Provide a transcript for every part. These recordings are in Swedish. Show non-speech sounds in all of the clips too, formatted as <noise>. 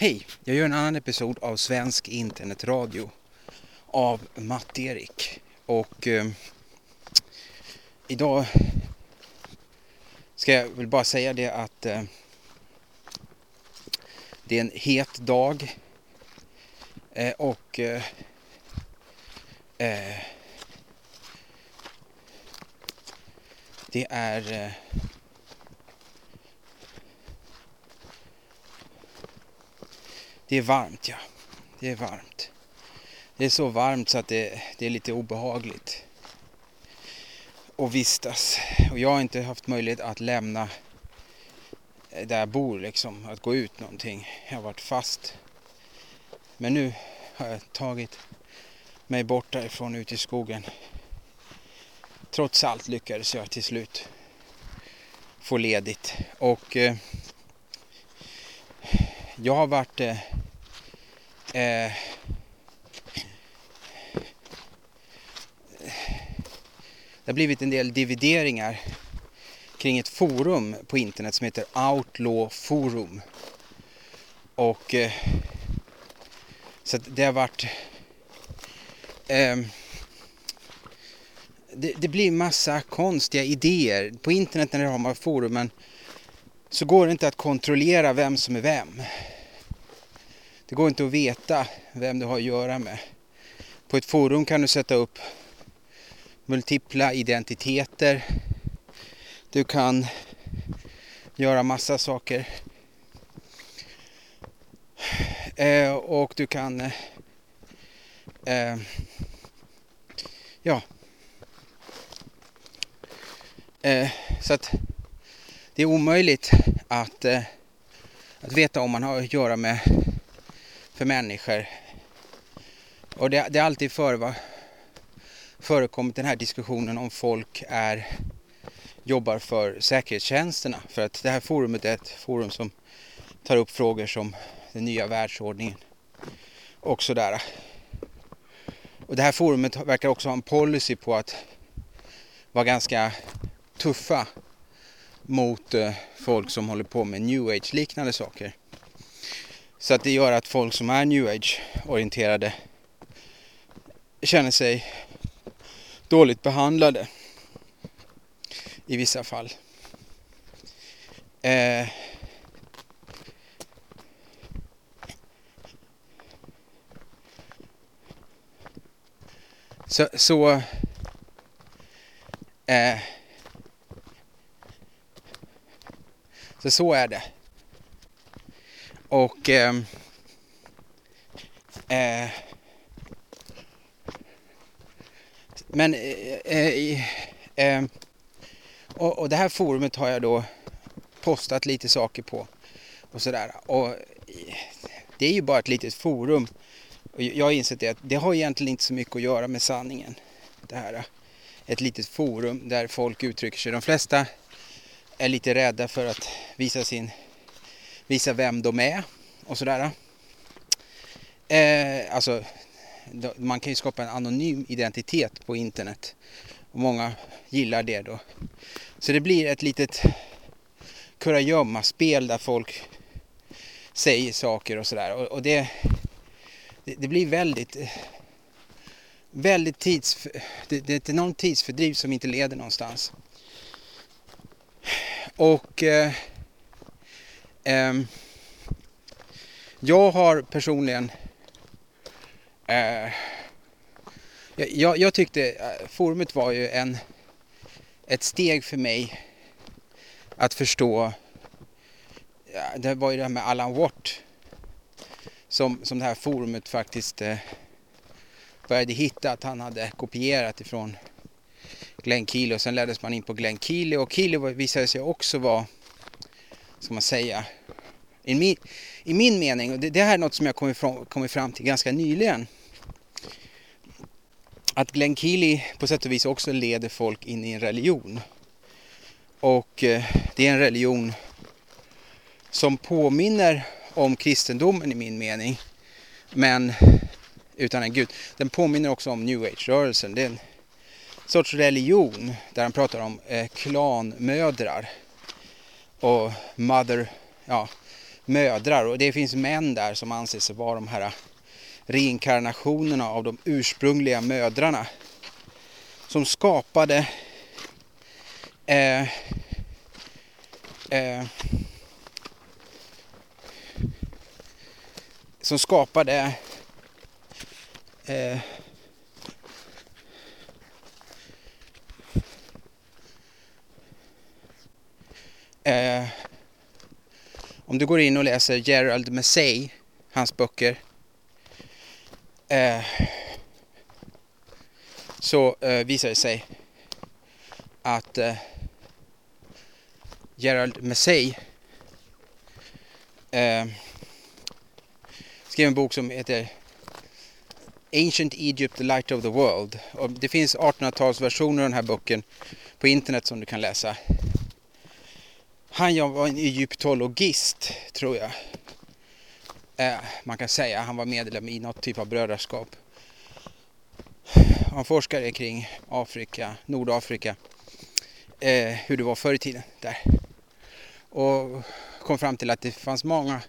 Hej! Jag gör en annan episod av Svensk internetradio av Matt-Erik. Och eh, idag ska jag väl bara säga det att eh, det är en het dag eh, och eh, eh, det är eh, Det är varmt ja. Det är varmt. Det är så varmt så att det, det är lite obehagligt att vistas. Och jag har inte haft möjlighet att lämna eh, där jag bor liksom, att gå ut någonting. Jag har varit fast. Men nu har jag tagit mig bort därifrån ut i skogen. Trots allt lyckades jag till slut få ledigt. Och eh, jag har varit eh, eh, det har blivit en del divideringar kring ett forum på internet som heter Outlaw Forum. Och eh, så att det har varit eh, det, det, blir massa konstiga idéer. På internet när det har man forumen så går det inte att kontrollera vem som är vem. Det går inte att veta vem du har att göra med. På ett forum kan du sätta upp multipla identiteter. Du kan göra massa saker. Eh, och du kan eh, eh ja eh, så att det är omöjligt att, eh, att veta om man har att göra med för människor. Och det, det har alltid för, förekommit den här diskussionen om folk är jobbar för säkerhetstjänsterna. För att det här forumet är ett forum som tar upp frågor som den nya världsordningen och sådär. Och det här forumet verkar också ha en policy på att vara ganska tuffa mot eh, folk som håller på med new age liknande saker. Så att det gör att folk som är new age orienterade känner sig dåligt behandlade i vissa fall. Eh, så, så eh, så så är det. Och eh, eh, men eh, eh, ehm, och, och, det här forumet har jag då postat lite saker på och sådär. Och det är ju bara ett litet forum. Och jag har insett det att det har egentligen inte så mycket att göra med sanningen. Det här. Ett litet forum där folk uttrycker sig. De flesta är lite rädda för att visa sin visa vem de är och sådär. Eh, alltså, man kan ju skapa en anonym identitet på internet och många gillar det då. Så det blir ett litet kurragömma-spel där folk säger saker och sådär och, och det, det, det, blir väldigt väldigt tids det, det är ett enormt tidsfördriv som inte leder någonstans. Och eh, Ehm, jag har personligen eh, jag, jag, tyckte eh, forumet var ju en, ett steg för mig att förstå det var ju det här med Alan Watt som, som det här forumet faktiskt eh, började hitta att han hade kopierat ifrån Glenn Keely och sen leddes man in på Glenn Keely och Keely visade sig också vara ska man säga. I min, i min mening, och det, det här är något som jag kommit fram, kommit fram till ganska nyligen. Att Glenn Keely på sätt och vis också leder folk in i en religion. Och eh, det är en religion som påminner om kristendomen i min mening. Men utan en gud. Den påminner också om new age-rörelsen. Det är en sorts religion där han pratar om eh, klanmödrar och mother, ja, mödrar. Och det finns män där som anser sig vara de här reinkarnationerna av de ursprungliga mödrarna som skapade eh, eh, som skapade eh, eh, om du går in och läser Gerald Massey, hans böcker, eh, så eh, visar det sig att eh, Gerald Massey eh, skrev en bok som heter Ancient Egypt, the light of the world. Och det finns 1800-talsversioner av den här boken på internet som du kan läsa. Han var en egyptologist, tror jag. Eh, man kan säga. Han var medlem i något typ av brödraskap. Han forskade kring Afrika, Nordafrika. Eh, hur det var förr i tiden där. Och kom fram till att det fanns många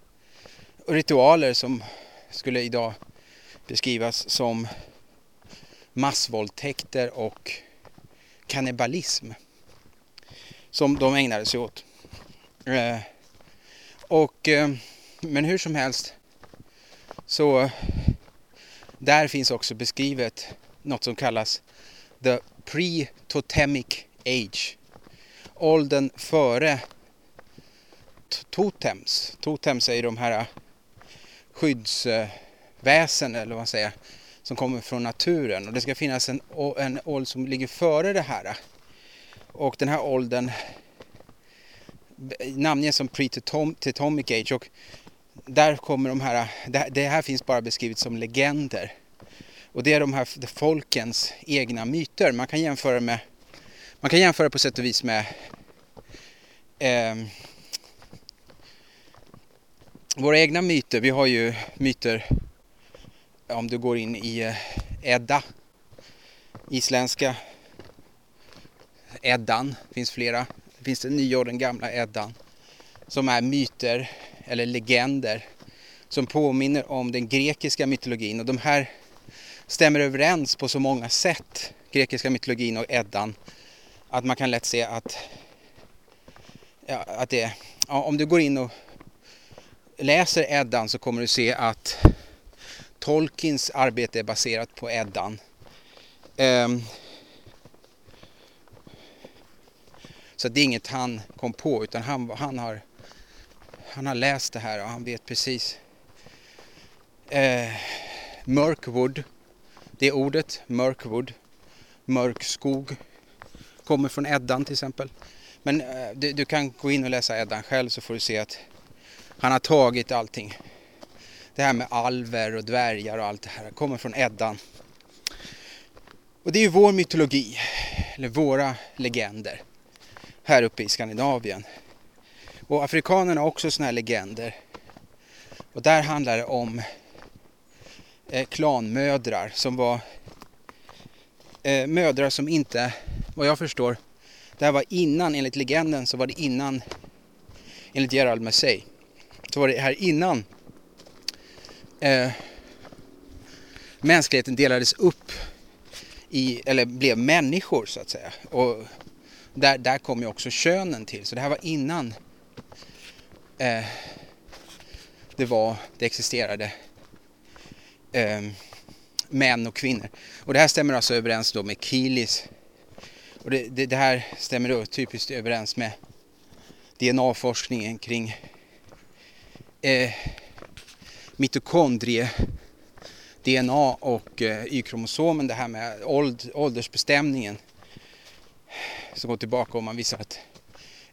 ritualer som skulle idag beskrivas som massvåldtäkter och kannibalism som de ägnade sig åt. Eh, och, eh, men hur som helst så där finns också beskrivet något som kallas the pre-totemic age. Åldern före totems. Totems är ju de här skyddsväsen eller vad man säger som kommer från naturen och det ska finnas en, en ålder som ligger före det här. Och den här åldern namnges som pre-tetomic age och där kommer de här, det här finns bara beskrivet som legender. Och det är de här folkens egna myter. Man kan jämföra med, man kan jämföra på sätt och vis med eh, våra egna myter. Vi har ju myter om du går in i eh, Edda, isländska Eddan, finns flera. Det finns den nya och den gamla Eddan som är myter eller legender som påminner om den grekiska mytologin och de här stämmer överens på så många sätt, grekiska mytologin och Eddan, att man kan lätt se att, ja, att det, ja, om du går in och läser Eddan så kommer du se att Tolkiens arbete är baserat på Eddan. Um, så det är inget han kom på utan han, han, har, han har läst det här och han vet precis. Eh, Mörkwood, det ordet, Mörkwood, mörk skog, kommer från Eddan till exempel. Men eh, du, du kan gå in och läsa Eddan själv så får du se att han har tagit allting. Det här med alver och dvärgar och allt det här kommer från Eddan. Och det är ju vår mytologi, eller våra legender här uppe i Skandinavien. Och afrikanerna har också sådana här legender. Och där handlar det om eh, klanmödrar som var eh, mödrar som inte, vad jag förstår, det här var innan, enligt legenden så var det innan, enligt Gerald Massey, så var det här innan eh, mänskligheten delades upp i, eller blev människor så att säga. Och där, där kom ju också könen till. Så det här var innan eh, det var, det existerade eh, män och kvinnor. Och det här stämmer alltså överens då med Kilis. Och det, det, det här stämmer då typiskt överens med DNA-forskningen kring eh, mitokondrie DNA och eh, Y-kromosomen, det här med åldersbestämningen som går tillbaka och man visar att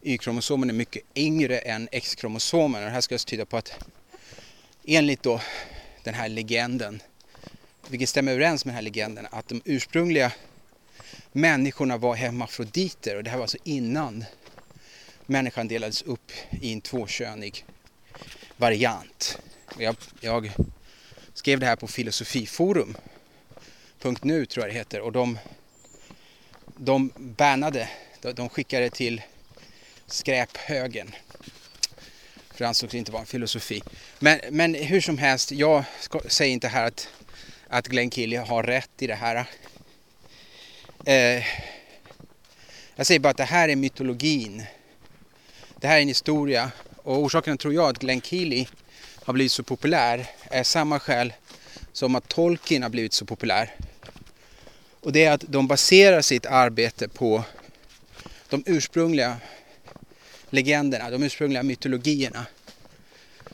Y-kromosomen är mycket yngre än X-kromosomen. Det här ska tyda på att enligt då den här legenden, vilket stämmer överens med den här legenden, att de ursprungliga människorna var hemafroditer och det här var alltså innan människan delades upp i en tvåkönig variant. Jag, jag skrev det här på filosofiforum.nu tror jag det heter och de, de bannade, de skickade till skräphögen. För det ansågs inte vara en filosofi. Men, men hur som helst, jag ska, säger inte här att, att Glenn Keely har rätt i det här. Eh, jag säger bara att det här är mytologin. Det här är en historia och orsaken tror jag att Glenn Keely har blivit så populär är samma skäl som att Tolkien har blivit så populär. Och det är att de baserar sitt arbete på de ursprungliga legenderna, de ursprungliga mytologierna.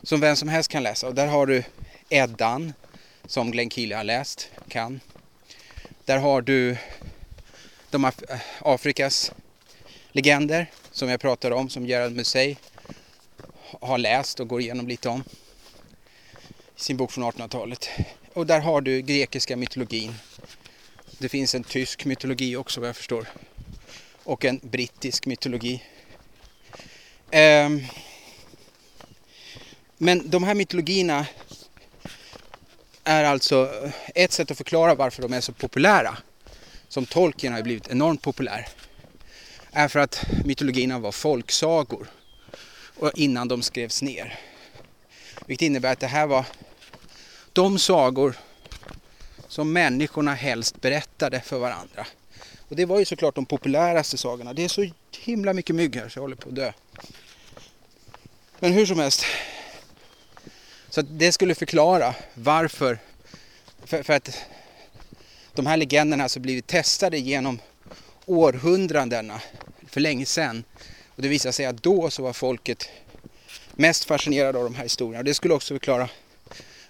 Som vem som helst kan läsa. Och där har du Eddan som Glenn Keely har läst, kan. Där har du de Af Afrikas legender som jag pratade om, som Gerald Musei har läst och går igenom lite om i sin bok från 1800-talet. Och där har du grekiska mytologin. Det finns en tysk mytologi också vad jag förstår. Och en brittisk mytologi. Ehm, men de här mytologierna är alltså eh, ett sätt att förklara varför de är så populära. Som Tolkien har blivit enormt populär. Är för att mytologierna var folksagor. Och innan de skrevs ner. Vilket innebär att det här var de sagor som människorna helst berättade för varandra. Och det var ju såklart de populäraste sagorna. Det är så himla mycket mygg här så jag håller på att dö. Men hur som helst. Så det skulle förklara varför. För, för att de här legenderna alltså blivit testade genom århundradena för länge sedan. Och det visade sig att då så var folket mest fascinerade av de här historierna. Och det skulle också förklara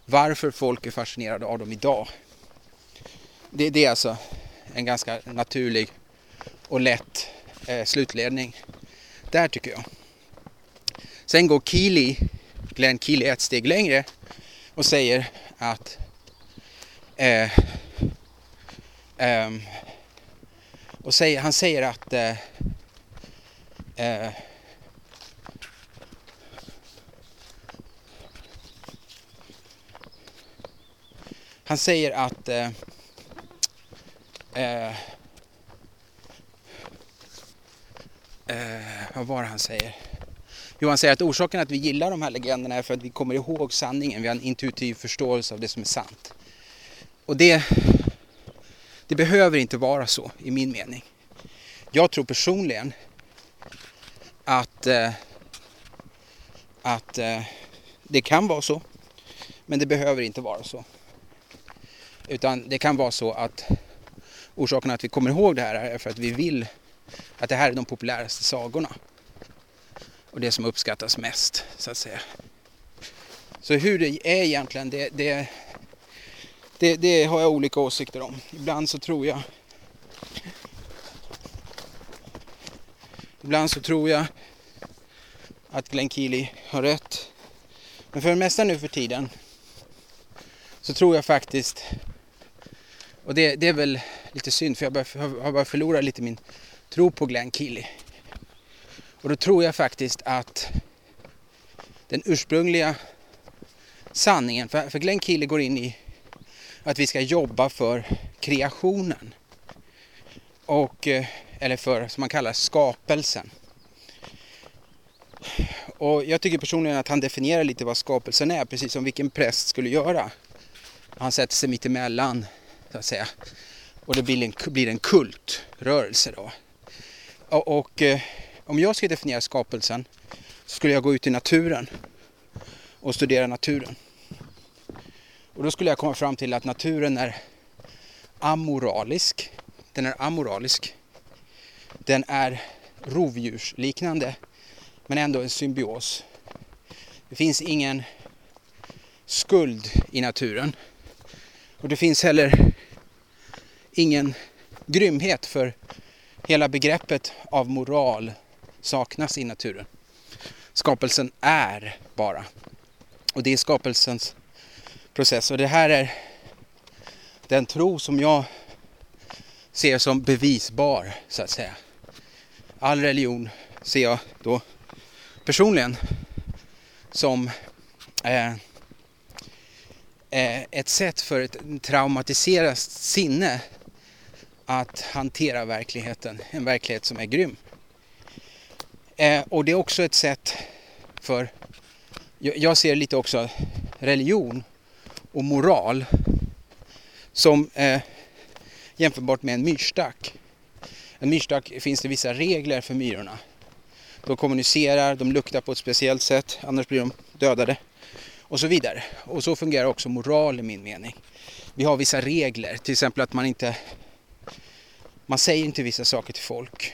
varför folk är fascinerade av dem idag. Det, det är alltså en ganska naturlig och lätt eh, slutledning. Där tycker jag. Sen går Keely, Glenn Keely ett steg längre och säger att eh, eh, och säger, han säger att eh, eh Han säger att eh, eh, eh, vad var det han säger? Jo, han säger att orsaken att vi gillar de här legenderna är för att vi kommer ihåg sanningen. Vi har en intuitiv förståelse av det som är sant. Och det, det behöver inte vara så i min mening. Jag tror personligen att, eh, att eh, det kan vara så. Men det behöver inte vara så. Utan det kan vara så att orsaken att vi kommer ihåg det här är för att vi vill att det här är de populäraste sagorna. Och det som uppskattas mest så att säga. Så hur det är egentligen det, det, det, det har jag olika åsikter om. Ibland så tror jag Ibland så tror jag att Glenn Keely har rätt. Men för det mesta nu för tiden så tror jag faktiskt och det, det är väl lite synd för jag bör, har börjat förlora lite min tro på Glenn Keely. Och då tror jag faktiskt att den ursprungliga sanningen, för, för Glenn Keely går in i att vi ska jobba för kreationen. Och, eh, eller för, som man kallar skapelsen. Och jag tycker personligen att han definierar lite vad skapelsen är, precis som vilken präst skulle göra. Han sätter sig mitt emellan så att säga. Och det blir en, blir en kultrörelse då. Och, och eh, om jag ska definiera skapelsen så skulle jag gå ut i naturen och studera naturen. Och då skulle jag komma fram till att naturen är amoralisk. Den är amoralisk. Den är rovdjursliknande men ändå en symbios. Det finns ingen skuld i naturen. Och det finns heller ingen grymhet för hela begreppet av moral saknas i naturen. Skapelsen är bara. Och det är skapelsens process. Och det här är den tro som jag ser som bevisbar så att säga. All religion ser jag då personligen som eh, eh ett sätt för ett traumatiserat sinne att hantera verkligheten, en verklighet som är grym. Eh, och det är också ett sätt för jag ser lite också religion och moral som eh, jämförbart med en myrstack. En myrstack finns det vissa regler för myrorna. De kommunicerar, de luktar på ett speciellt sätt, annars blir de dödade och så vidare. Och så fungerar också moral i min mening. Vi har vissa regler, till exempel att man inte man säger inte vissa saker till folk.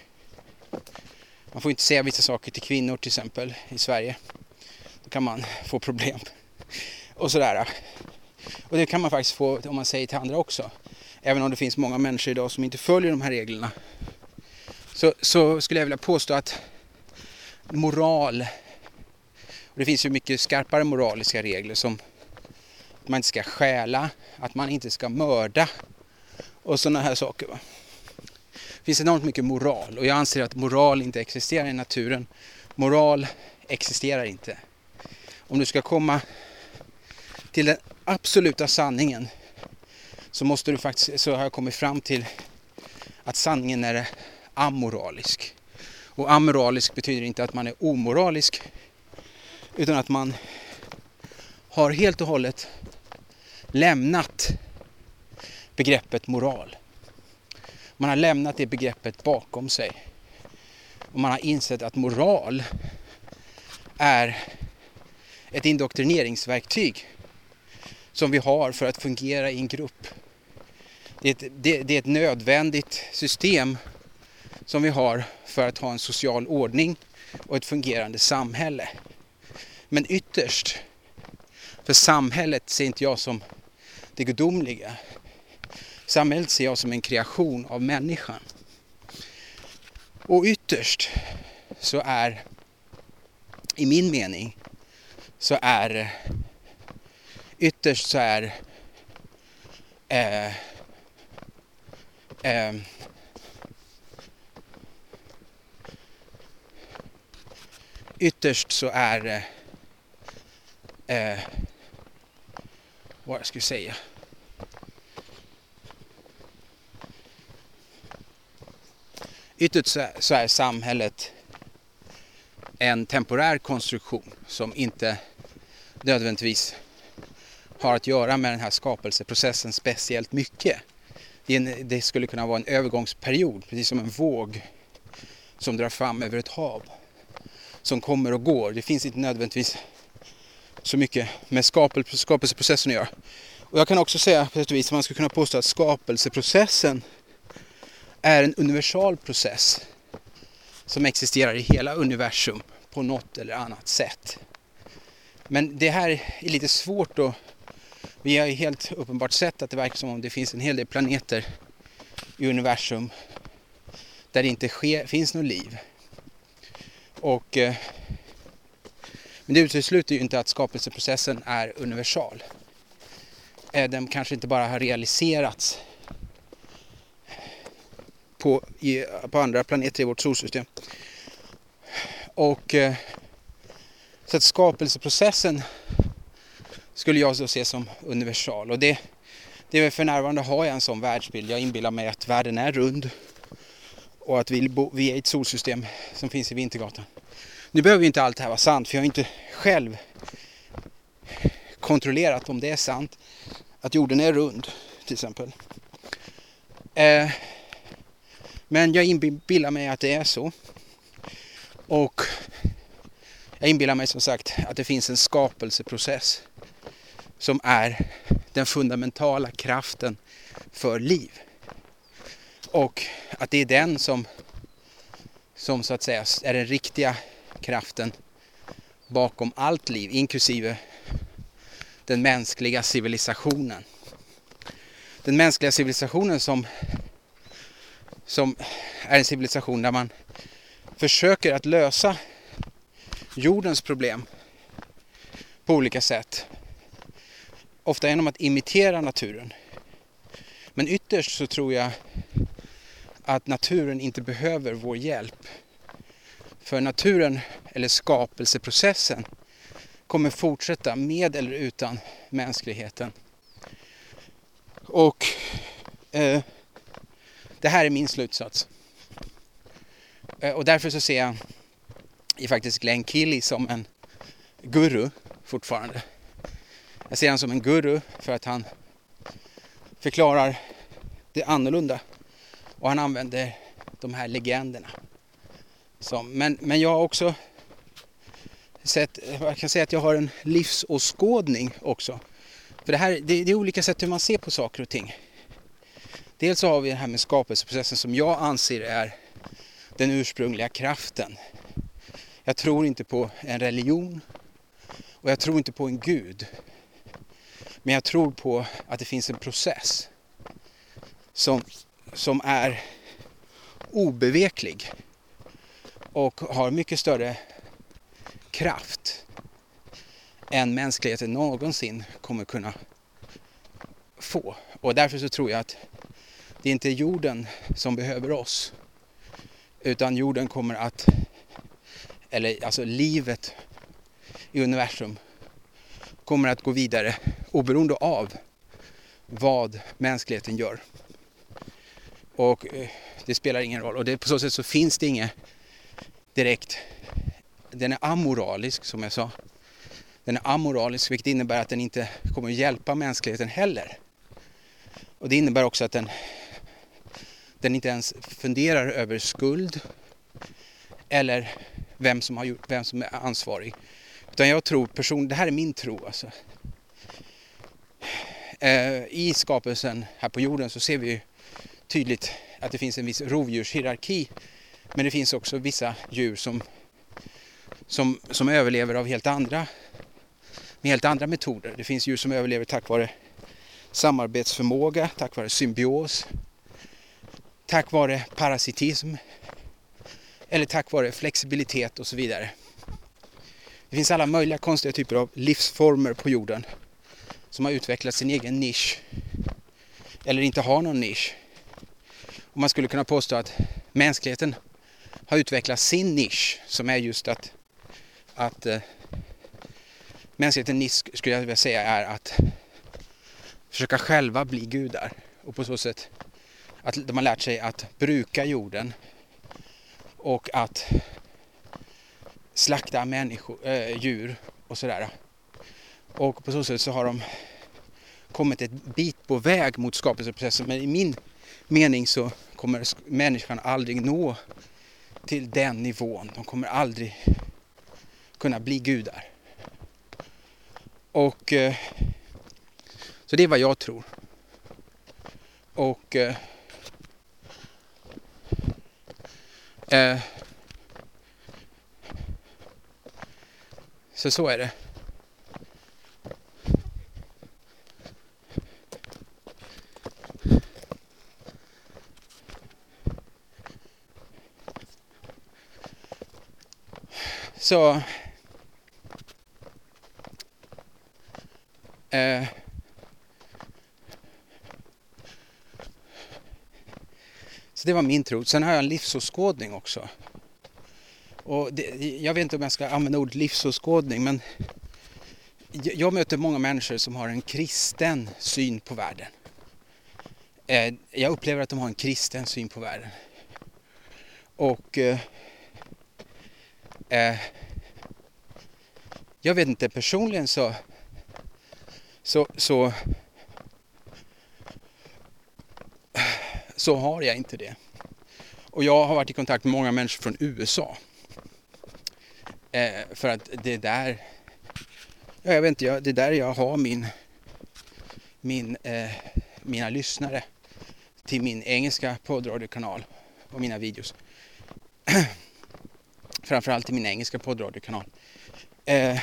Man får inte säga vissa saker till kvinnor till exempel i Sverige. Då kan man få problem. Och sådär. Och det kan man faktiskt få om man säger till andra också. Även om det finns många människor idag som inte följer de här reglerna. Så, så skulle jag vilja påstå att moral, och det finns ju mycket skarpare moraliska regler som att man inte ska stjäla, att man inte ska mörda och sådana här saker. Va? Det finns enormt mycket moral och jag anser att moral inte existerar i naturen. Moral existerar inte. Om du ska komma till den absoluta sanningen så måste du faktiskt, så har jag kommit fram till att sanningen är amoralisk. Och amoralisk betyder inte att man är omoralisk utan att man har helt och hållet lämnat begreppet moral. Man har lämnat det begreppet bakom sig. Och man har insett att moral är ett indoktrineringsverktyg som vi har för att fungera i en grupp. Det är, ett, det, det är ett nödvändigt system som vi har för att ha en social ordning och ett fungerande samhälle. Men ytterst, för samhället ser inte jag som det gudomliga. Samhället ser jag som en kreation av människan. Och ytterst så är, i min mening, så är ytterst så är eh, eh, ytterst så är eh, eh vad jag skulle säga ytterst så är samhället en temporär konstruktion som inte nödvändigtvis har att göra med den här skapelseprocessen speciellt mycket. Det, skulle kunna vara en övergångsperiod, precis som en våg som drar fram över ett hav. Som kommer och går. Det finns inte nödvändigtvis så mycket med skapelseprocessen att göra. Och jag kan också säga på sätt och vis att man skulle kunna påstå att skapelseprocessen är en universal process som existerar i hela universum på något eller annat sätt. Men det här är lite svårt och Vi har ju helt uppenbart sett att det verkar som om det finns en hel del planeter i universum där det inte sker, finns något liv. Och, eh, men det utesluter ju inte att skapelseprocessen är universal. Eh, den kanske inte bara har realiserats på, i, på andra planeter i vårt solsystem. Och eh, så att skapelseprocessen skulle jag då se som universal och det, det är för närvarande har jag en sån världsbild. Jag inbillar mig att världen är rund och att vi, bo, vi är ett solsystem som finns i Vintergatan. Nu behöver ju inte allt det här vara sant för jag har inte själv kontrollerat om det är sant att jorden är rund till exempel. Eh, men jag inbillar mig att det är så. Och jag inbillar mig som sagt att det finns en skapelseprocess som är den fundamentala kraften för liv. Och att det är den som, som så att säga är den riktiga kraften bakom allt liv, inklusive den mänskliga civilisationen. Den mänskliga civilisationen som som är en civilisation där man försöker att lösa jordens problem på olika sätt. Ofta genom att imitera naturen. Men ytterst så tror jag att naturen inte behöver vår hjälp. För naturen, eller skapelseprocessen, kommer fortsätta med eller utan mänskligheten. Och eh, det här är min slutsats. Eh, och därför så ser jag faktiskt Glenn Killy som en guru fortfarande. Jag ser honom som en guru för att han förklarar det annorlunda. Och han använder de här legenderna. Som, men, men jag har också sett, jag kan säga att jag har en livsåskådning också. För det här det, det är olika sätt hur man ser på saker och ting. Dels så har vi det här med skapelseprocessen som jag anser är den ursprungliga kraften. Jag tror inte på en religion och jag tror inte på en gud. Men jag tror på att det finns en process som, som är obeveklig och har mycket större kraft än mänskligheten någonsin kommer kunna få. Och därför så tror jag att det är inte jorden som behöver oss utan jorden kommer att, eller alltså livet i universum kommer att gå vidare oberoende av vad mänskligheten gör. Och eh, det spelar ingen roll och det, på så sätt så finns det inget direkt, den är amoralisk som jag sa. Den är amoralisk vilket innebär att den inte kommer att hjälpa mänskligheten heller. Och det innebär också att den, den inte ens funderar över skuld eller vem som, har gjort, vem som är ansvarig. Utan jag tror person, det här är min tro alltså. Eh, I skapelsen här på jorden så ser vi tydligt att det finns en viss rovdjurshierarki. Men det finns också vissa djur som, som, som överlever av helt andra, med helt andra metoder. Det finns djur som överlever tack vare samarbetsförmåga, tack vare symbios, tack vare parasitism eller tack vare flexibilitet och så vidare. Det finns alla möjliga konstiga typer av livsformer på jorden som har utvecklat sin egen nisch eller inte har någon nisch. Och man skulle kunna påstå att mänskligheten har utvecklat sin nisch som är just att, att eh, mänskligheten nisch skulle jag vilja säga är att försöka själva bli gudar och på så sätt att de har lärt sig att bruka jorden och att slakta människor, äh, djur och sådär. Och på så sätt så har de kommit ett bit på väg mot skapelseprocessen men i min mening så kommer människan aldrig nå till den nivån. De kommer aldrig kunna bli gudar. Och eh, så det är vad jag tror. Och eh, eh, så så är det. Så eh, Så det var min tro. Sen har jag en livsåskådning också. Och det, jag vet inte om jag ska använda ordet livsåskådning men jag möter många människor som har en kristen syn på världen. Eh, jag upplever att de har en kristen syn på världen. Och eh, eh jag vet inte, personligen så, så, så, så har jag inte det. Och jag har varit i kontakt med många människor från USA. Eh, för att det är där, ja, jag vet inte, det är där jag har min, min, eh, mina lyssnare till min engelska poddradiokanal och mina videos. <clears throat> Framförallt till min engelska poddradiokanal. Eh,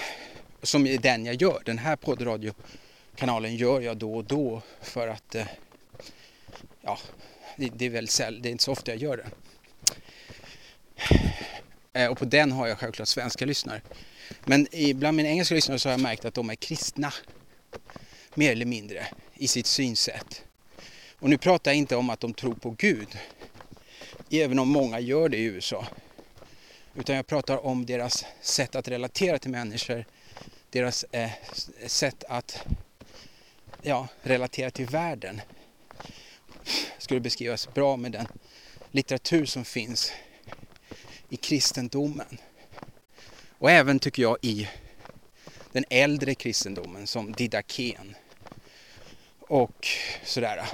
som är den jag gör. Den här poddradiokanalen gör jag då och då för att eh, ja, det, det, är väl säll, det är inte så ofta jag gör den. Eh, och på den har jag självklart svenska lyssnare. Men bland mina engelska lyssnare så har jag märkt att de är kristna. Mer eller mindre i sitt synsätt. Och nu pratar jag inte om att de tror på Gud. Även om många gör det i USA. Utan jag pratar om deras sätt att relatera till människor. Deras eh, sätt att ja, relatera till världen. Skulle beskrivas bra med den litteratur som finns i kristendomen. Och även tycker jag i den äldre kristendomen som didaken och sådär.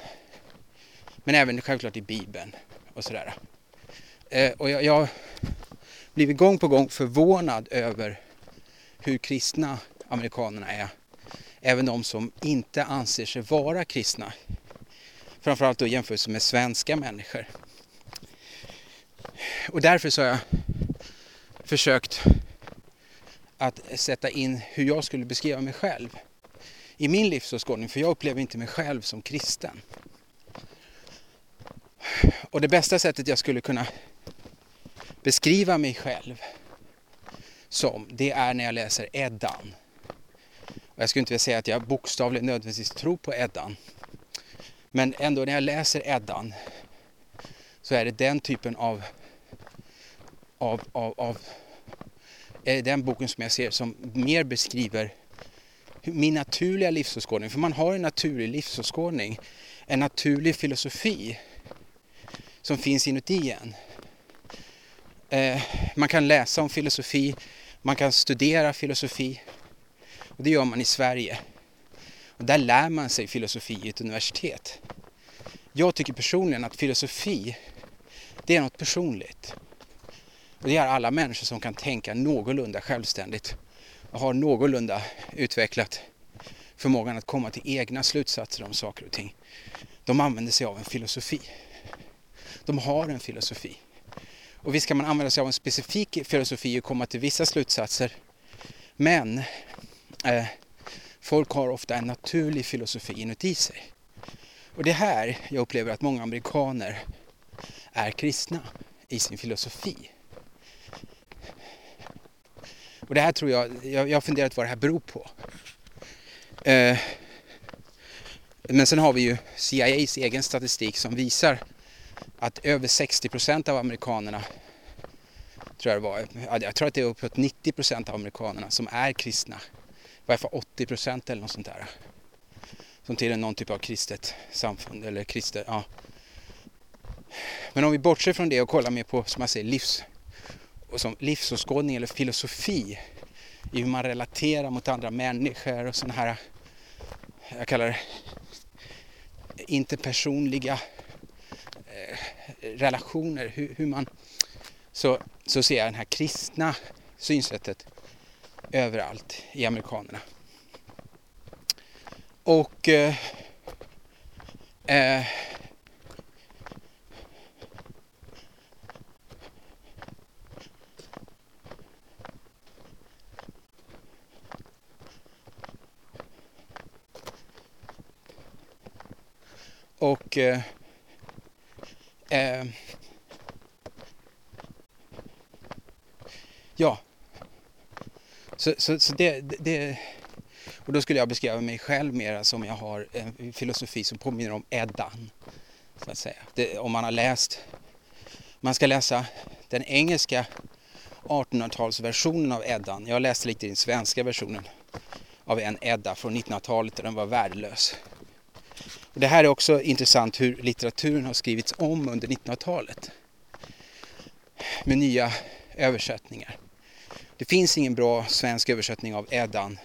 Men även självklart i Bibeln och sådär. Eh, och jag, jag blivit gång på gång förvånad över hur kristna amerikanerna är. Även de som inte anser sig vara kristna. Framförallt då jämfört med svenska människor. Och därför så har jag försökt att sätta in hur jag skulle beskriva mig själv i min livsåskådning, för jag upplever inte mig själv som kristen. Och det bästa sättet jag skulle kunna beskriva mig själv som, det är när jag läser Eddan. Och jag skulle inte vilja säga att jag bokstavligen nödvändigtvis tror på Eddan. Men ändå när jag läser Eddan så är det den typen av, av, av, av är den boken som jag ser som mer beskriver min naturliga livsåskådning. För man har en naturlig livsåskådning, en naturlig filosofi som finns inuti en. Eh, man kan läsa om filosofi, man kan studera filosofi och det gör man i Sverige. Och där lär man sig filosofi i ett universitet. Jag tycker personligen att filosofi, det är något personligt. Och det är alla människor som kan tänka någorlunda självständigt och har någorlunda utvecklat förmågan att komma till egna slutsatser om saker och ting. De använder sig av en filosofi. De har en filosofi. Och visst kan man använda sig av en specifik filosofi och komma till vissa slutsatser. Men eh, folk har ofta en naturlig filosofi inuti sig. Och det är här jag upplever att många amerikaner är kristna i sin filosofi. Och det här tror jag, jag, jag har funderat vad det här beror på. Eh, men sen har vi ju CIAs egen statistik som visar att över 60 procent av amerikanerna, tror jag det var, jag tror att det är uppåt 90 procent av amerikanerna som är kristna. I varje fall 80 procent eller något sånt där. Som tillhör någon typ av kristet samfund eller kristet, ja. Men om vi bortser från det och kollar mer på, som man säger, livs, och som livsåskådning eller filosofi i hur man relaterar mot andra människor och sådana här, jag kallar det interpersonliga eh, relationer, hur, hur, man, så, så ser jag det här kristna synsättet överallt i amerikanerna. Och eh, eh, Och eh, eh, ja, så, så, så det, det, och då skulle jag beskriva mig själv mer som jag har en filosofi som påminner om Eddan. Så att säga. Det, om man har läst, man ska läsa den engelska 1800-talsversionen av Eddan. Jag läste lite i den svenska versionen av en Edda från 1900-talet och den var värdelös. Det här är också intressant hur litteraturen har skrivits om under 1900-talet. Med nya översättningar. Det finns ingen bra svensk översättning av Eddan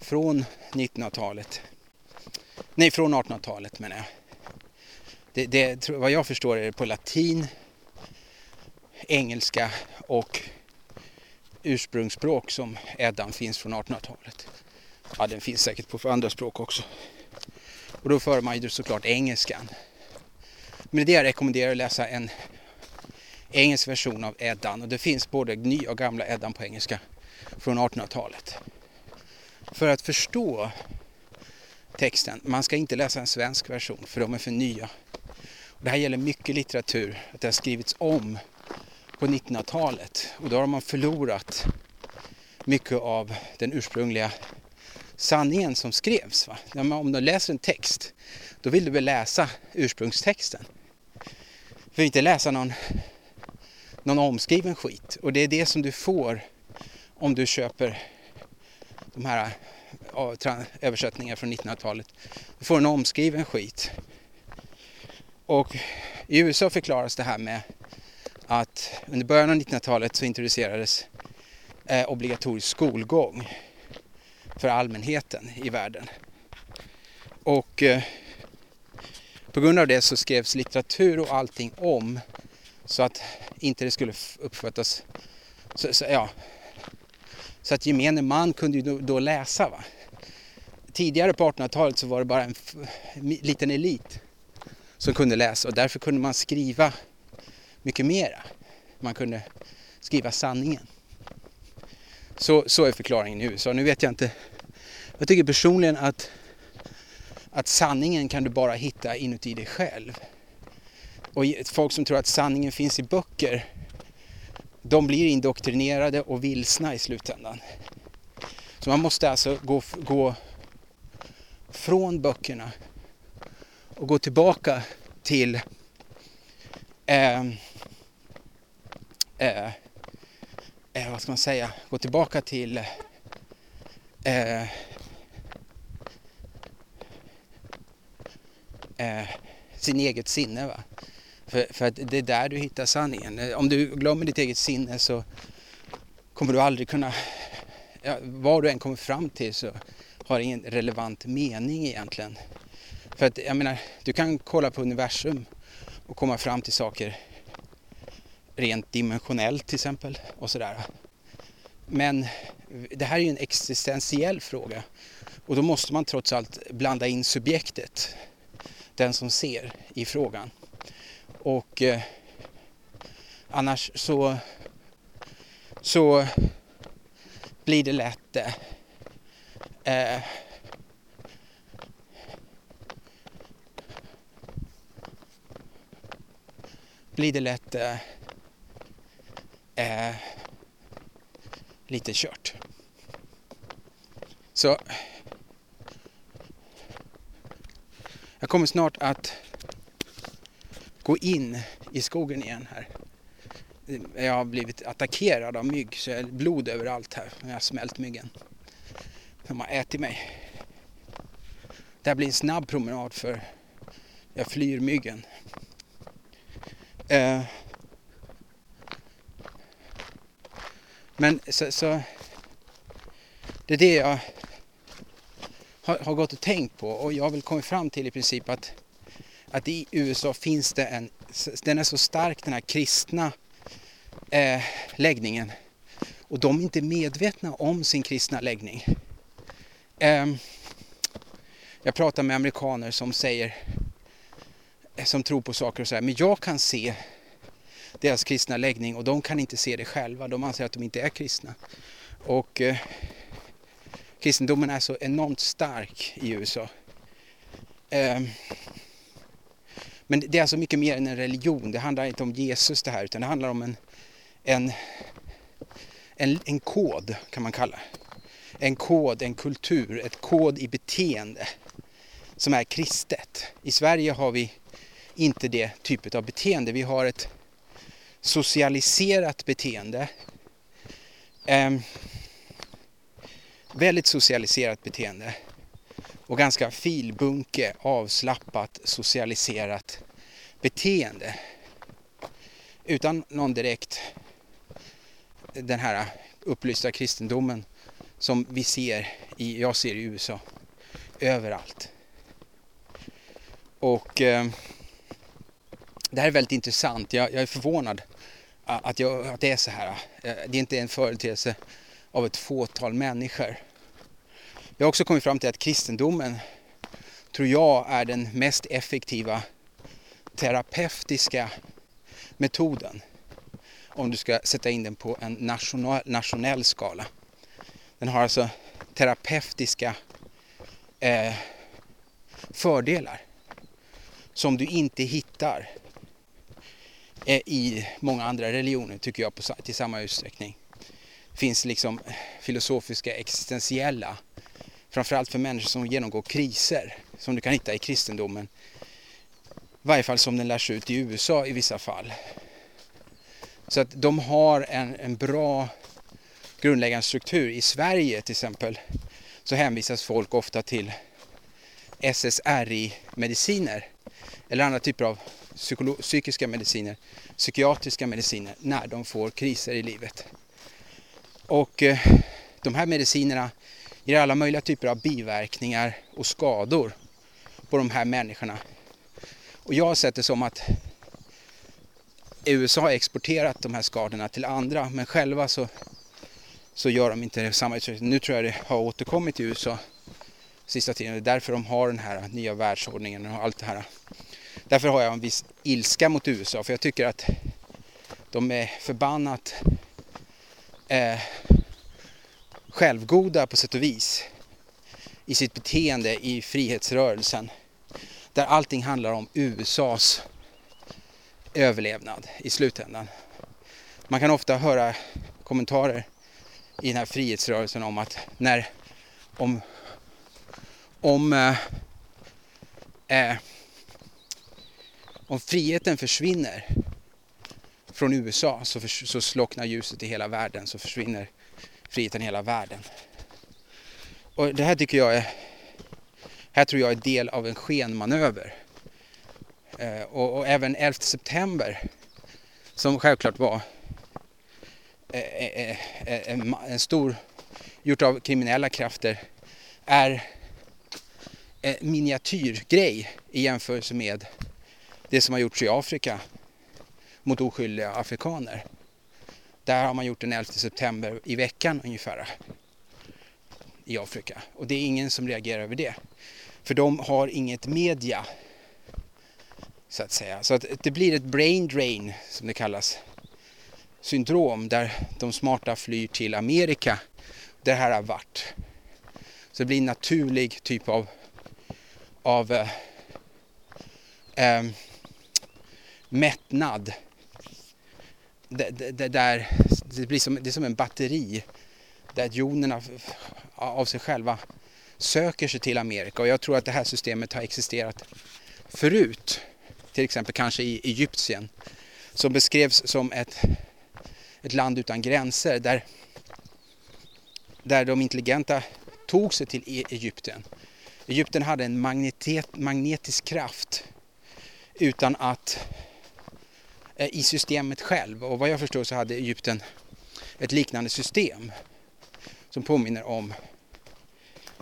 från 1900-talet. Nej, från 1800-talet menar jag. Det, det, vad jag förstår är det på latin, engelska och ursprungsspråk som Eddan finns från 1800-talet. Ja, den finns säkert på andra språk också. Och då för man ju såklart engelskan. Men det är det jag rekommenderar att läsa en engelsk version av Eddan och det finns både nya och gamla Eddan på engelska från 1800-talet. För att förstå texten, man ska inte läsa en svensk version för de är för nya. Och det här gäller mycket litteratur, att det har skrivits om på 1900-talet och då har man förlorat mycket av den ursprungliga sanningen som skrevs. Va? Om du läser en text, då vill du väl läsa ursprungstexten. För inte läsa någon, någon omskriven skit. Och det är det som du får om du köper de här översättningarna från 1900-talet. Du får en omskriven skit. Och i USA förklaras det här med att under början av 1900-talet så introducerades eh, obligatorisk skolgång för allmänheten i världen. Och eh, på grund av det så skrevs litteratur och allting om så att inte det skulle uppfattas så, så, ja, så att gemene man kunde ju då, då läsa. Va? Tidigare på 1800-talet så var det bara en liten elit som kunde läsa och därför kunde man skriva mycket mera. Man kunde skriva sanningen. Så, så är förklaringen i USA. Nu vet jag inte. Jag tycker personligen att, att sanningen kan du bara hitta inuti dig själv. Och folk som tror att sanningen finns i böcker, de blir indoktrinerade och vilsna i slutändan. Så man måste alltså gå, gå från böckerna och gå tillbaka till eh, eh, eh, vad ska man säga, gå tillbaka till eh, eh, sin eget sinne. Va? För, för att det är där du hittar sanningen. Om du glömmer ditt eget sinne så kommer du aldrig kunna, ja, vad du än kommer fram till så har det ingen relevant mening egentligen. För att jag menar, du kan kolla på universum och komma fram till saker rent dimensionellt till exempel och sådär. Men det här är ju en existentiell fråga och då måste man trots allt blanda in subjektet, den som ser i frågan. Och eh, annars så, så blir det lätt eh, eh, blir det lätt eh, eh, lite kört. Så jag kommer snart att gå in i skogen igen här. Jag har blivit attackerad av mygg så jag är blod överallt här. Jag har smält myggen. De har ätit mig. Det här blir en snabb promenad för jag flyr myggen. Eh, men så, så, det är det jag har, har, gått och tänkt på och jag har väl kommit fram till i princip att, att i USA finns det en, den är så stark den här kristna eh, läggningen och de är inte medvetna om sin kristna läggning. Eh, jag pratar med amerikaner som säger eh, som tror på saker och så här. Men jag kan se deras kristna läggning och de kan inte se det själva. De anser att de inte är kristna. Och eh, kristendomen är så enormt stark i USA. Eh, men det är alltså mycket mer än en religion. Det handlar inte om Jesus det här utan det handlar om en, en, en, en kod kan man kalla En kod, en kultur, ett kod i beteende som är kristet. I Sverige har vi inte det typet av beteende. Vi har ett socialiserat beteende. Eh, väldigt socialiserat beteende och ganska filbunke, avslappat, socialiserat beteende. Utan någon direkt den här upplysta kristendomen som vi ser i, jag ser i USA, överallt. Och eh, det här är väldigt intressant. Jag, jag är förvånad att, jag, att det är så här. Eh, det är inte en företeelse av ett fåtal människor. Jag har också kommit fram till att kristendomen tror jag är den mest effektiva terapeutiska metoden om du ska sätta in den på en national, nationell skala. Den har alltså terapeutiska eh, fördelar som du inte hittar eh, i många andra religioner tycker jag på, till samma utsträckning. Det finns liksom filosofiska existentiella, framförallt för människor som genomgår kriser som du kan hitta i kristendomen. I varje fall som den lärs ut i USA i vissa fall. Så att de har en, en bra grundläggande struktur. I Sverige till exempel så hänvisas folk ofta till SSRI-mediciner eller andra typer av psykiska mediciner, psykiatriska mediciner när de får kriser i livet. Och eh, de här medicinerna ger alla möjliga typer av biverkningar och skador på de här människorna. Och jag har sett det som att USA har exporterat de här skadorna till andra men själva så, så gör de inte det samma utsträckning. Nu tror jag det har återkommit till USA sista tiden. Det är därför de har den här nya världsordningen och allt det här. Därför har jag en viss ilska mot USA för jag tycker att de är förbannat eh, självgoda på sätt och vis i sitt beteende i frihetsrörelsen. Där allting handlar om USAs överlevnad i slutändan. Man kan ofta höra kommentarer i den här frihetsrörelsen om att när om om eh, eh, om friheten försvinner från USA så, för, så slocknar ljuset i hela världen så försvinner friheten i hela världen. Och det här tycker jag är, här tror jag är del av en skenmanöver. Eh, och, och, även 11 september som självklart var eh, eh, eh, eh en, en stor, gjort av kriminella krafter, är en miniatyrgrej i jämförelse med det som har gjorts i Afrika mot oskyldiga afrikaner. Där har man gjort den 11 september i veckan ungefär i Afrika. Och det är ingen som reagerar över det. För de har inget media så att säga. Så att det blir ett brain drain som det kallas syndrom där de smarta flyr till Amerika där det här har varit. Så det blir en naturlig typ av, av eh, eh, mättnad. Det, det, där, det, blir som, det är som en batteri där jonerna av sig själva söker sig till Amerika och jag tror att det här systemet har existerat förut. Till exempel kanske i Egypten som beskrevs som ett, ett land utan gränser där, där de intelligenta tog sig till e, Egypten. Egypten hade en magnetet, magnetisk kraft utan att Eh, i systemet själv och vad jag förstår så hade Egypten ett liknande system som påminner om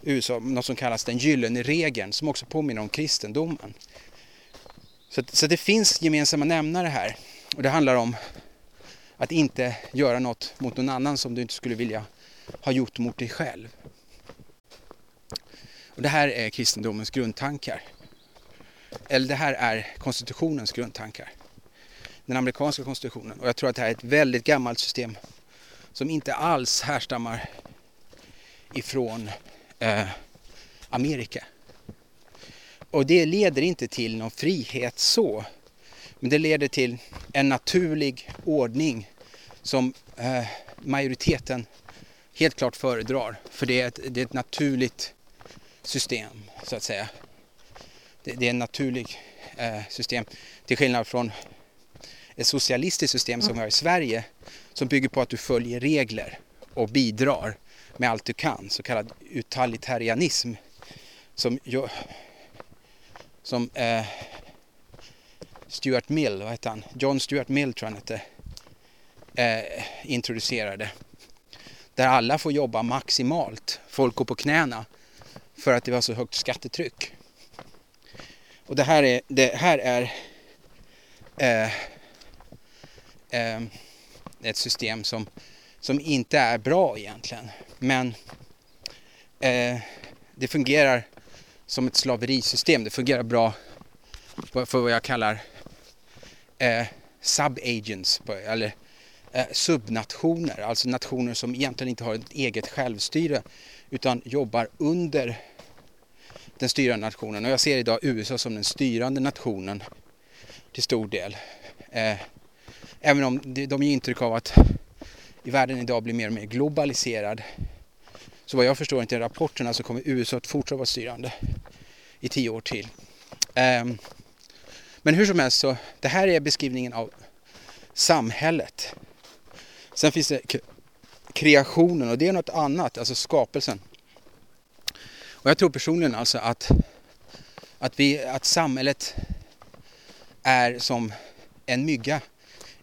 USA, något som kallas den gyllene regeln som också påminner om kristendomen. Så, så det finns gemensamma nämnare här och det handlar om att inte göra något mot någon annan som du inte skulle vilja ha gjort mot dig själv. Och det här är kristendomens grundtankar. Eller det här är konstitutionens grundtankar. Den amerikanska konstitutionen. Och jag tror att det här är ett väldigt gammalt system som inte alls härstammar ifrån eh, Amerika. Och det leder inte till någon frihet så. Men det leder till en naturlig ordning som eh, majoriteten helt klart föredrar. För det är ett, det är ett naturligt system så att säga. Det, det är ett naturligt eh, system till skillnad från ett socialistiskt system som vi har i Sverige som bygger på att du följer regler och bidrar med allt du kan, så kallad utilitarianism som, som eh, Stuart Mill, vad heter han? John Stuart Mill tror jag han hette, eh, introducerade. Där alla får jobba maximalt, folk går på knäna för att det var så högt skattetryck. Och det här är, det här är eh, eh, ett system som, som inte är bra egentligen. Men eh, det fungerar som ett slaverisystem. Det fungerar bra för vad jag kallar eh, subagents, eller eh, subnationer, alltså nationer som egentligen inte har ett eget självstyre utan jobbar under den styrande nationen. Och jag ser idag USA som den styrande nationen till stor del. Eh, även om de ger intryck av att i världen idag blir mer och mer globaliserad. Så vad jag förstår inte i rapporterna så kommer USA att fortsätta vara styrande i tio år till. Ehm, men hur som helst så, det här är beskrivningen av samhället. Sen finns det kreationen och det är något annat, alltså skapelsen. Och jag tror personligen alltså att, att, vi, att samhället är som en mygga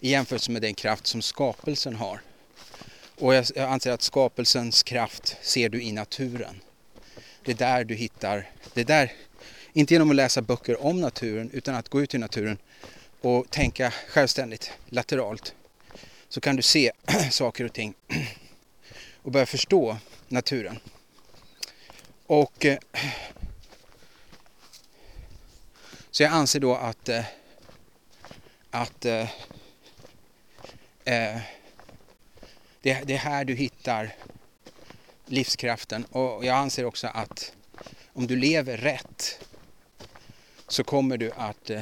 i jämförelse med den kraft som skapelsen har. Och jag, anser att skapelsens kraft ser du i naturen. Det är där du hittar, det är där, inte genom att läsa böcker om naturen utan att gå ut i naturen och tänka självständigt, lateralt. Så kan du se <clears throat> saker och ting <clears throat> och börja förstå naturen. Och eh, så jag anser då att eh, att eh, eh, det, det är här du hittar livskraften och jag anser också att om du lever rätt så kommer du att eh,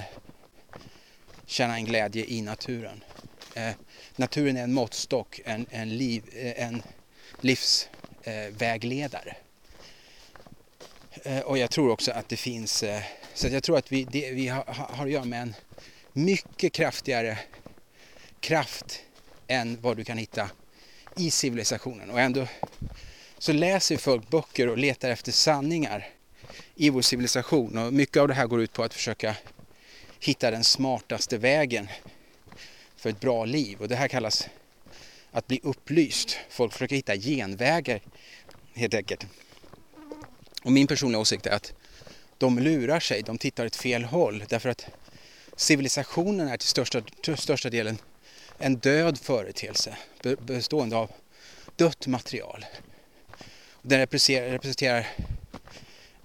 känna en glädje i naturen. Eh, naturen är en måttstock, en, en, liv, eh, en livsvägledare. Eh, och jag tror också att det finns, eh, så jag tror att vi, det, vi har, har att göra med en mycket kraftigare kraft än vad du kan hitta i civilisationen. Och ändå så läser folk böcker och letar efter sanningar i vår civilisation. Och mycket av det här går ut på att försöka hitta den smartaste vägen för ett bra liv. Och det här kallas att bli upplyst. Folk försöker hitta genvägar helt enkelt. Och min personliga åsikt är att de lurar sig, de tittar åt fel håll därför att civilisationen är till största, till största delen en död företeelse bestående av dött material. Den representerar,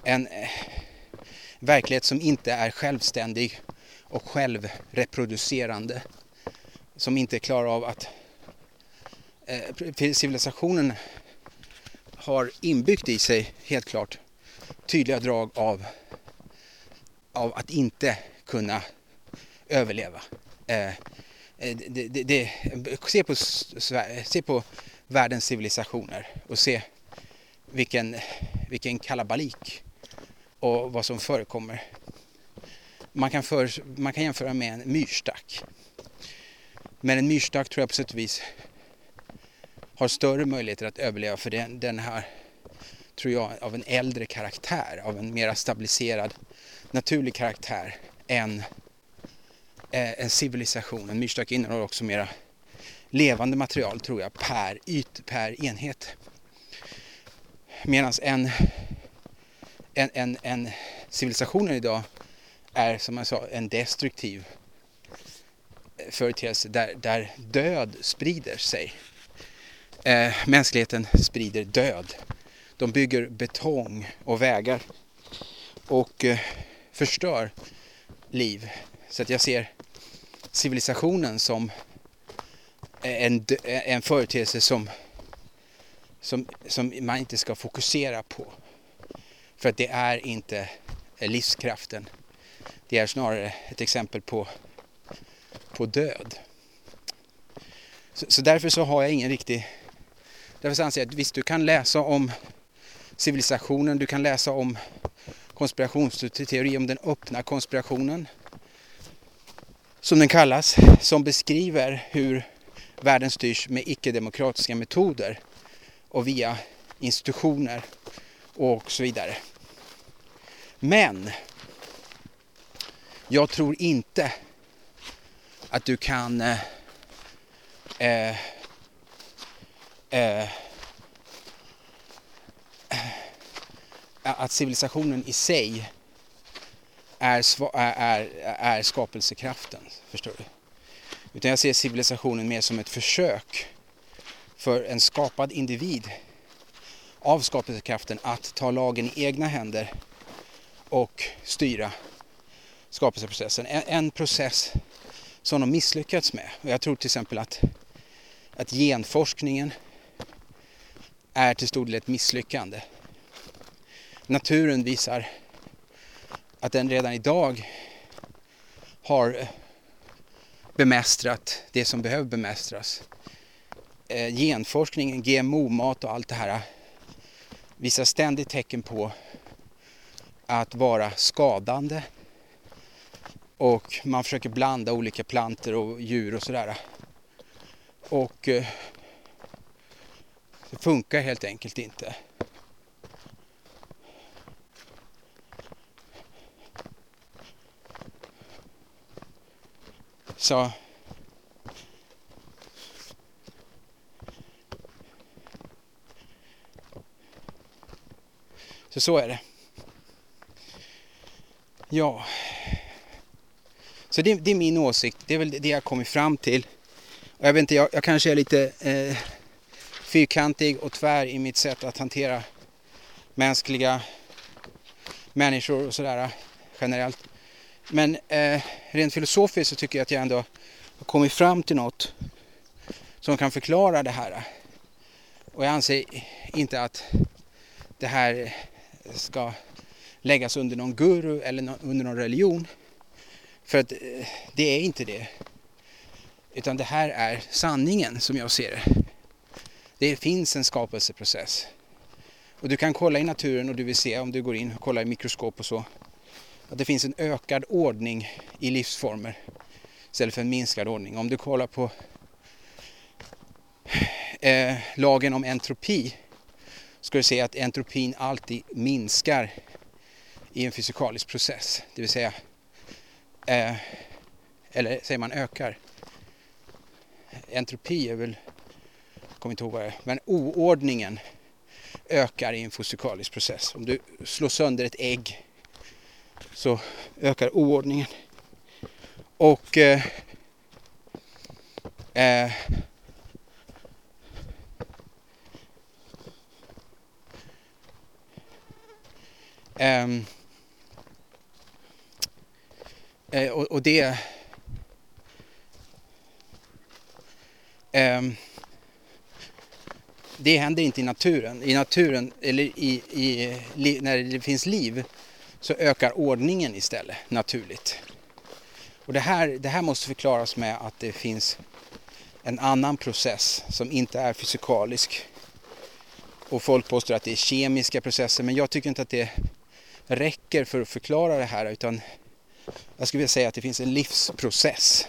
en eh, verklighet som inte är självständig och självreproducerande. Som inte klarar av att... Eh, civilisationen har inbyggt i sig helt klart tydliga drag av, av att inte kunna överleva. Eh, Eh, det, det, det, se, på, se på världens civilisationer och se vilken, vilken kalabalik och vad som förekommer. Man kan, för, man kan jämföra med en myrstack. Men en myrstack tror jag på sätt och vis har större möjligheter att överleva för den, den här, tror jag, av en äldre karaktär, av en mer stabiliserad naturlig karaktär än Eh, en civilisation. En myrstack innehåller också mera levande material tror jag per yt, per enhet. Medan en, en, en, en civilisationen idag är som jag sa en destruktiv företeelse där, där död sprider sig. Eh, mänskligheten sprider död. De bygger betong och vägar och eh, förstör liv. Så att jag ser civilisationen som en, en företeelse som, som, som man inte ska fokusera på. För att det är inte livskraften. Det är snarare ett exempel på, på död. Så, så, därför så har jag ingen riktig... Därför anser jag att visst, du kan läsa om civilisationen, du kan läsa om konspirationsteori, om den öppna konspirationen som den kallas, som beskriver hur världen styrs med icke-demokratiska metoder och via institutioner och så vidare. Men jag tror inte att du kan eh, eh, eh, att civilisationen i sig är, är, är skapelsekraften. Förstår du? Utan jag ser civilisationen mer som ett försök för en skapad individ av skapelsekraften att ta lagen i egna händer och styra skapelseprocessen. En, en process som de misslyckats med. Och jag tror till exempel att, att genforskningen är till stor del ett misslyckande. Naturen visar att den redan idag har bemästrat det som behöver bemästras. Eh, genforskningen, GMO-mat och allt det här eh, visar ständigt tecken på att vara skadande och man försöker blanda olika planter och djur och sådär. Och eh, det funkar helt enkelt inte. Så Så så är det. Ja. Så det, det, är min åsikt. Det är väl det jag kommit fram till. Och jag vet inte, jag, jag kanske är lite eh, fyrkantig och tvär i mitt sätt att hantera mänskliga människor och sådär generellt. Men eh, rent filosofiskt så tycker jag att jag ändå har kommit fram till något som kan förklara det här. Och jag anser inte att det här ska läggas under någon guru eller under någon religion. För att eh, det är inte det. Utan det här är sanningen som jag ser det. Det finns en skapelseprocess. Och du kan kolla i naturen och du vill se om du går in och kollar i mikroskop och så. Att det finns en ökad ordning i livsformer istället för en minskad ordning. Om du kollar på eh, lagen om entropi ska du se att entropin alltid minskar i en fysikalisk process. Det vill säga, eh, eller säger man ökar. Entropi är väl, jag kommer inte ihåg vad det är, men oordningen ökar i en fysikalisk process. Om du slår sönder ett ägg så ökar oordningen. Och eh, eh, Um, eh, och, och, det... Um, det händer inte i naturen. I naturen, eller i, i, när det finns liv, så ökar ordningen istället naturligt. Och det här, det här måste förklaras med att det finns en annan process som inte är fysikalisk. Och folk påstår att det är kemiska processer men jag tycker inte att det räcker för att förklara det här utan jag skulle vilja säga att det finns en livsprocess.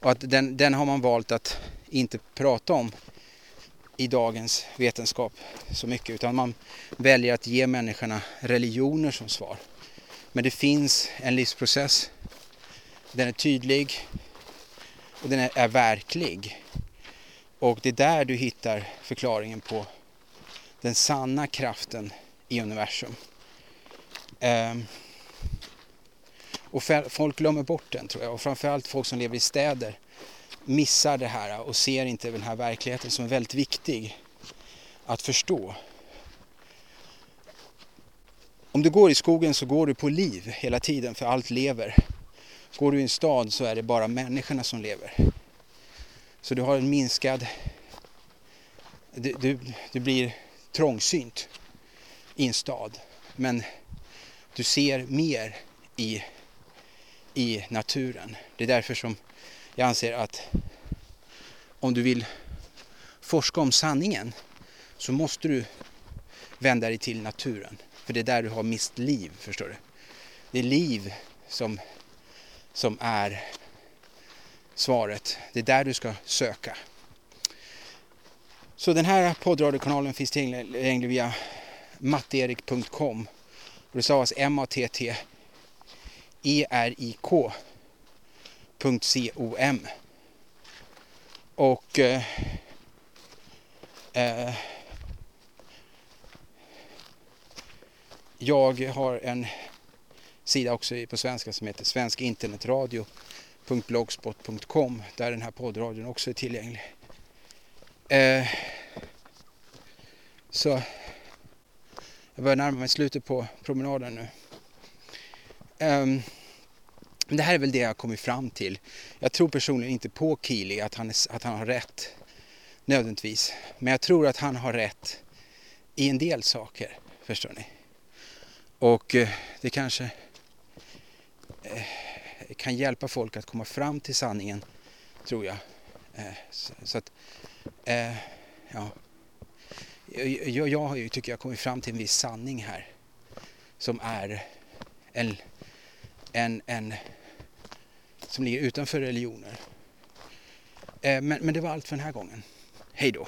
Och att den, den har man valt att inte prata om i dagens vetenskap så mycket utan man väljer att ge människorna religioner som svar. Men det finns en livsprocess. Den är tydlig och den är, är verklig. Och det är där du hittar förklaringen på den sanna kraften i universum. Um, och folk glömmer bort den tror jag och framförallt folk som lever i städer missar det här och ser inte den här verkligheten som är väldigt viktig att förstå. Om du går i skogen så går du på liv hela tiden för allt lever. Går du i en stad så är det bara människorna som lever. Så du har en minskad... Du, du, du blir trångsynt i en stad. Men du ser mer i, i naturen. Det är därför som jag anser att om du vill forska om sanningen så måste du vända dig till naturen. För det är där du har mist liv, förstår du. Det är liv som, som är svaret. Det är där du ska söka. Så den här poddradiokanalen finns tillgänglig via matterik.com och det stavas M-A-T-T E-R-I-K .com och eh, eh, jag har en sida också på svenska som heter svenskinternetradio.blogspot.com där den här poddradion också är tillgänglig. Eh, så jag börjar närma mig slutet på promenaden nu. Um, men det här är väl det jag har kommit fram till. Jag tror personligen inte på Keely, att han, är, att han har rätt nödvändigtvis. Men jag tror att han har rätt i en del saker, förstår ni. Och eh, det kanske eh, kan hjälpa folk att komma fram till sanningen, tror jag. Eh, så, så, att, eh, ja. Jag, jag tycker jag kommit fram till en viss sanning här. Som är en, en, en som ligger utanför religioner. Eh, men, men det var allt för den här gången. Hej då!